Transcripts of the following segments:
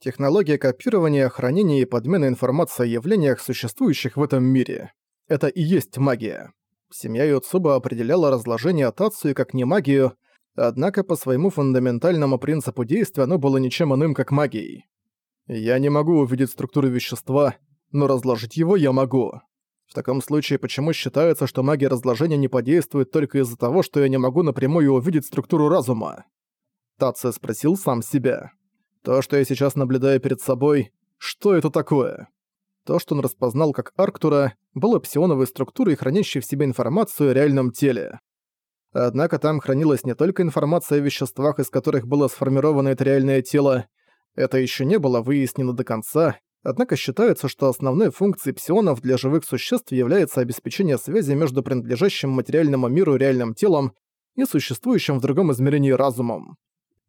Технология копирования, хранения и подмены информации о явлениях, существующих в этом мире. Это и есть магия. Семья Юцуба определяла разложение Тацуи как не магию, однако по своему фундаментальному принципу действия оно было ничем иным, как магией. Я не могу увидеть структуру вещества, но разложить его я могу. В таком случае, почему считается, что магия разложения не подействует только из-за того, что я не могу напрямую увидеть структуру разума? Тация спросил сам себя. То, что я сейчас наблюдаю перед собой, что это такое? То, что он распознал как Арктура, было псионовой структурой, хранящей в себе информацию о реальном теле. Однако там хранилась не только информация о веществах, из которых было сформировано это реальное тело, это еще не было выяснено до конца, однако считается, что основной функцией псионов для живых существ является обеспечение связи между принадлежащим материальному миру реальным телом и существующим в другом измерении разумом.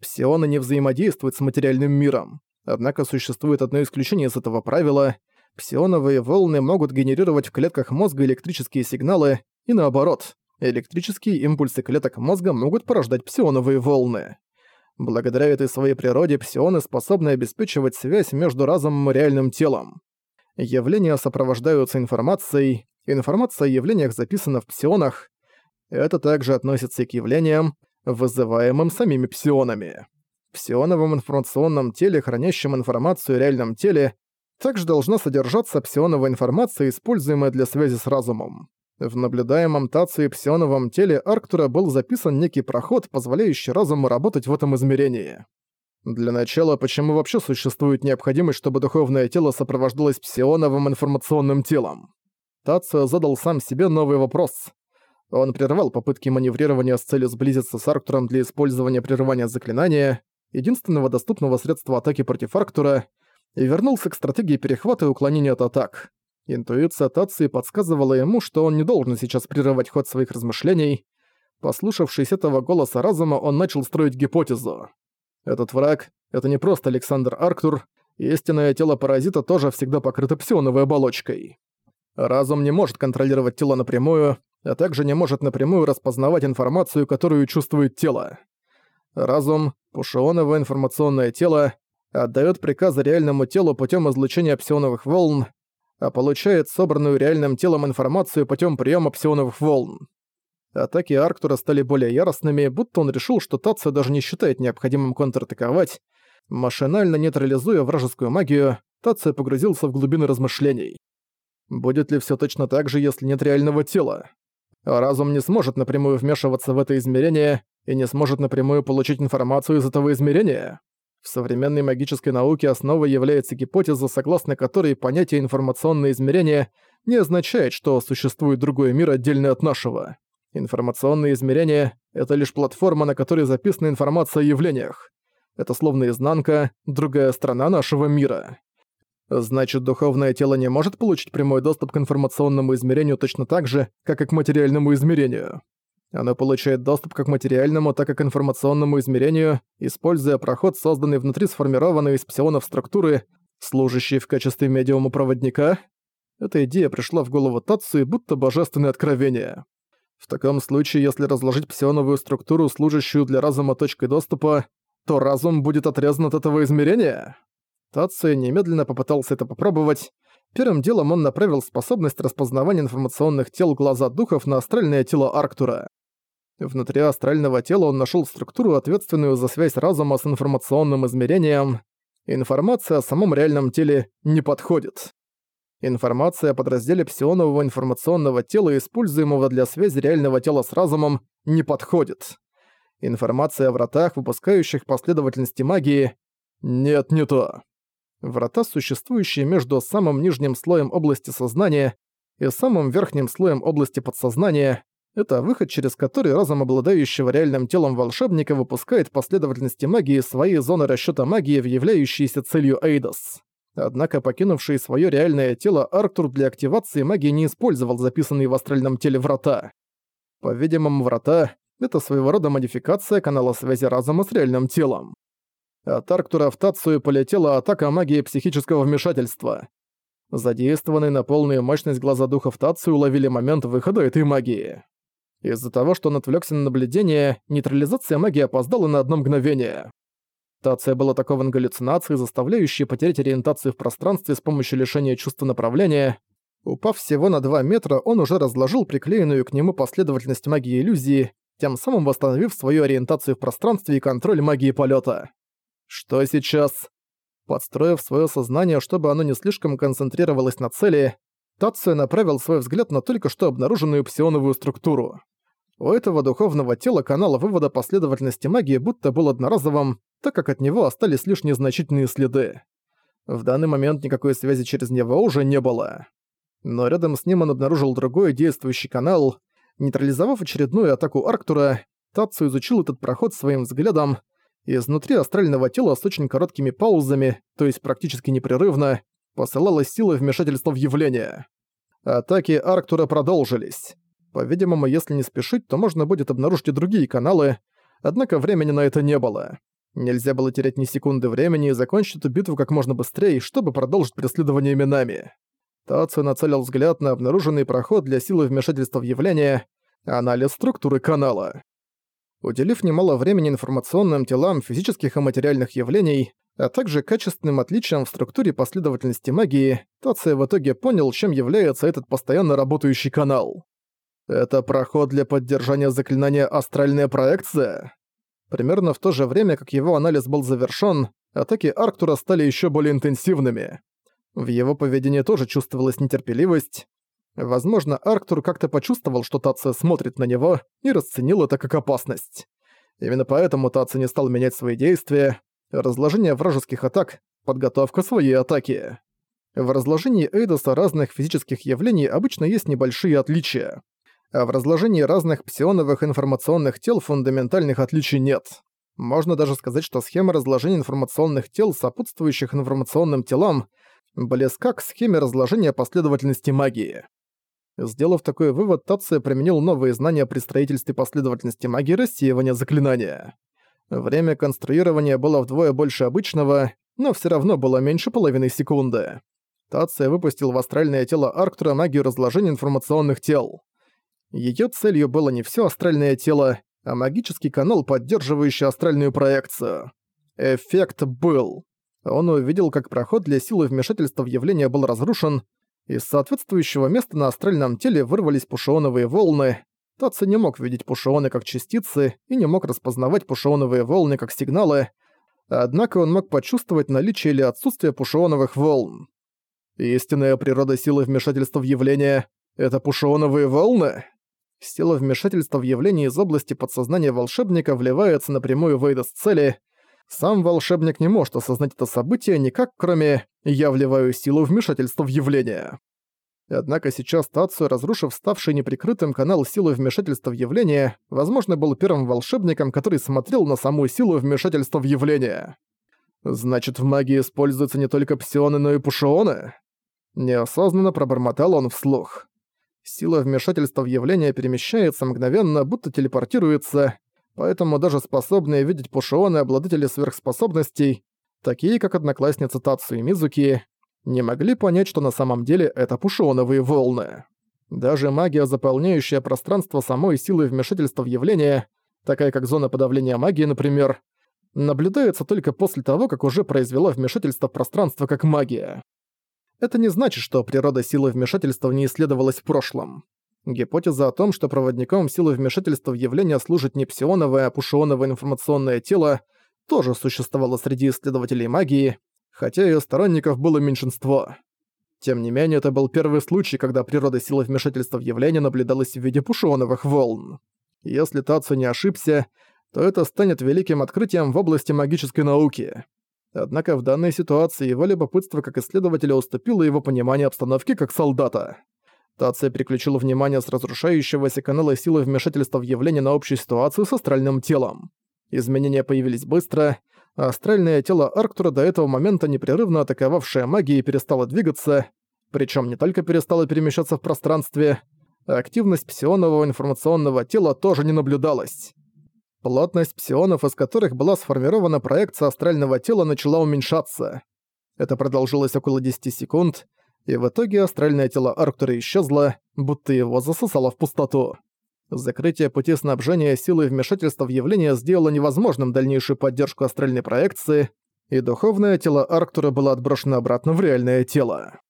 Псионы не взаимодействуют с материальным миром. Однако существует одно исключение из этого правила. Псионовые волны могут генерировать в клетках мозга электрические сигналы, и наоборот, электрические импульсы клеток мозга могут порождать псионовые волны. Благодаря этой своей природе псионы способны обеспечивать связь между разумом и реальным телом. Явления сопровождаются информацией, информация о явлениях записана в псионах. Это также относится и к явлениям, вызываемым самими псионами. В псионовом информационном теле, хранящем информацию о реальном теле, также должна содержаться псионовая информация, используемая для связи с разумом. В наблюдаемом Тацу и псионовом теле Арктура был записан некий проход, позволяющий разуму работать в этом измерении. Для начала, почему вообще существует необходимость, чтобы духовное тело сопровождалось псионовым информационным телом? Тацу задал сам себе новый вопрос. Он прервал попытки маневрирования с целью сблизиться с Арктуром для использования прерывания заклинания, единственного доступного средства атаки против Арктура, и вернулся к стратегии перехвата и уклонения от атак. Интуиция Тации подсказывала ему, что он не должен сейчас прерывать ход своих размышлений. Послушавшись этого голоса разума, он начал строить гипотезу. Этот враг — это не просто Александр Арктур, истинное тело паразита тоже всегда покрыто псионовой оболочкой. Разум не может контролировать тело напрямую, а также не может напрямую распознавать информацию, которую чувствует тело. Разум, пушионовое информационное тело, отдает приказы реальному телу путем излучения псионовых волн, а получает собранную реальным телом информацию путем приема псионовых волн. Атаки Арктура стали более яростными, будто он решил, что Тация даже не считает необходимым контратаковать. Машинально нейтрализуя вражескую магию, Тация погрузился в глубины размышлений. Будет ли все точно так же, если нет реального тела? Разум не сможет напрямую вмешиваться в это измерение и не сможет напрямую получить информацию из этого измерения. В современной магической науке основой является гипотеза, согласно которой понятие информационное измерение не означает, что существует другой мир отдельный от нашего. Информационное измерение — это лишь платформа, на которой записана информация о явлениях. Это словно изнанка, другая сторона нашего мира. Значит, духовное тело не может получить прямой доступ к информационному измерению точно так же, как и к материальному измерению. Оно получает доступ как к материальному, так и к информационному измерению, используя проход, созданный внутри сформированной из псионов структуры, служащей в качестве медиума-проводника. Эта идея пришла в голову Татсу будто божественное откровение. В таком случае, если разложить псионовую структуру, служащую для разума точкой доступа, то разум будет отрезан от этого измерения? Тация немедленно попытался это попробовать. Первым делом он направил способность распознавания информационных тел глаза духов на астральное тело Арктура. Внутри астрального тела он нашел структуру, ответственную за связь разума с информационным измерением. Информация о самом реальном теле не подходит. Информация о подразделе псионового информационного тела, используемого для связи реального тела с разумом, не подходит. Информация о вратах, выпускающих последовательности магии – нет, не то. Врата, существующие между самым нижним слоем области сознания и самым верхним слоем области подсознания, это выход, через который разум обладающего реальным телом волшебника выпускает последовательности магии своей зоны расчёта магии в являющейся целью Эйдос. Однако покинувший своё реальное тело Арктур для активации магии не использовал записанные в астральном теле врата. По-видимому, врата — это своего рода модификация канала связи разума с реальным телом. От Арктура в Тацию полетела атака магии психического вмешательства. Задействованные на полную мощность глаза духов Тацию уловили момент выхода этой магии. Из-за того, что он отвлекся на наблюдение, нейтрализация магии опоздала на одно мгновение. Тация был атакован галлюцинацией, заставляющей потерять ориентацию в пространстве с помощью лишения чувства направления. Упав всего на 2 метра, он уже разложил приклеенную к нему последовательность магии иллюзии, тем самым восстановив свою ориентацию в пространстве и контроль магии полета. Что сейчас? Подстроив свое сознание, чтобы оно не слишком концентрировалось на цели, Тация направил свой взгляд на только что обнаруженную псионовую структуру. У этого духовного тела канал вывода последовательности магии будто был одноразовым, так как от него остались лишь незначительные следы. В данный момент никакой связи через него уже не было. Но рядом с ним он обнаружил другой действующий канал. Нейтрализовав очередную атаку Арктура, Тацу изучил этот проход своим взглядом, изнутри астрального тела с очень короткими паузами, то есть практически непрерывно, посылалась сила вмешательства в явление. Атаки Арктура продолжились. По-видимому, если не спешить, то можно будет обнаружить и другие каналы, однако времени на это не было. Нельзя было терять ни секунды времени и закончить эту битву как можно быстрее, чтобы продолжить преследование именами. Тацию нацелил взгляд на обнаруженный проход для силы вмешательства в явление, анализ структуры канала. Уделив немало времени информационным телам физических и материальных явлений, а также качественным отличиям в структуре последовательности магии, Тация в итоге понял, чем является этот постоянно работающий канал. Это проход для поддержания заклинания «Астральная проекция»? Примерно в то же время, как его анализ был завершён, атаки Арктура стали ещё более интенсивными. В его поведении тоже чувствовалась нетерпеливость. Возможно, Арктур как-то почувствовал, что Тация смотрит на него, и расценил это как опасность. Именно поэтому Тация не стал менять свои действия, разложение вражеских атак, подготовка своей атаки. В разложении Эйдоса разных физических явлений обычно есть небольшие отличия, а в разложении разных псионовых информационных тел фундаментальных отличий нет. Можно даже сказать, что схема разложения информационных тел, сопутствующих информационным телам, близка к схеме разложения последовательности магии. Сделав такой вывод, Тация применил новые знания при строительстве последовательности магии рассеивания заклинания. Время конструирования было вдвое больше обычного, но все равно было меньше половины секунды. Тация выпустил в астральное тело Арктура магию разложения информационных тел. Её целью было не всё астральное тело, а магический канал, поддерживающий астральную проекцию. Эффект был. Он увидел, как проход для силы вмешательства в явление был разрушен, из соответствующего места на астральном теле вырвались пушионовые волны, Татсу не мог видеть пушионы как частицы и не мог распознавать пушионовые волны как сигналы, однако он мог почувствовать наличие или отсутствие пушионовых волн. Истинная природа силы вмешательства в явление — это пушионовые волны? Сила вмешательства в явление из области подсознания волшебника вливается напрямую в Эйдос цели. Сам волшебник не может осознать это событие никак, кроме «я вливаю силу вмешательства в явление». Однако сейчас Тацию, разрушив ставший неприкрытым канал силы вмешательства в явление, возможно, был первым волшебником, который смотрел на саму силу вмешательства в явление. Значит, в магии используются не только псионы, но и пушионы? Неосознанно пробормотал он вслух. Сила вмешательства в явление перемещается мгновенно, будто телепортируется, поэтому даже способные видеть пушионы обладатели сверхспособностей, такие как одноклассница Тацу и Мизуки, не могли понять, что на самом деле это пушоновые волны. Даже магия, заполняющая пространство самой силы вмешательства в явление, такая как зона подавления магии, например, наблюдается только после того, как уже произвела вмешательство в пространство как магия. Это не значит, что природа силы вмешательства не исследовалась в прошлом. Гипотеза о том, что проводником силы вмешательства в явление служит не псионовое, а пушионовое информационное тело, тоже существовало среди исследователей магии, хотя ее сторонников было меньшинство. Тем не менее, это был первый случай, когда природа силы вмешательства в явление наблюдалась в виде пушоновых волн. Если Тацу не ошибся, то это станет великим открытием в области магической науки. Однако в данной ситуации его любопытство как исследователя уступило его пониманию обстановки как солдата. Тация переключил внимание с разрушающегося канала силы вмешательства в явление на общую ситуацию с астральным телом. Изменения появились быстро, астральное тело Арктура до этого момента непрерывно атаковавшее магией перестало двигаться, причем не только перестало перемещаться в пространстве, а активность псионового информационного тела тоже не наблюдалась. Плотность псионов, из которых была сформирована проекция астрального тела, начала уменьшаться. Это продолжилось около 10 секунд, и в итоге астральное тело Арктура исчезло, будто его засосало в пустоту. Закрытие пути снабжения силой вмешательства в явление сделало невозможным дальнейшую поддержку астральной проекции, и духовное тело Арктура было отброшено обратно в реальное тело.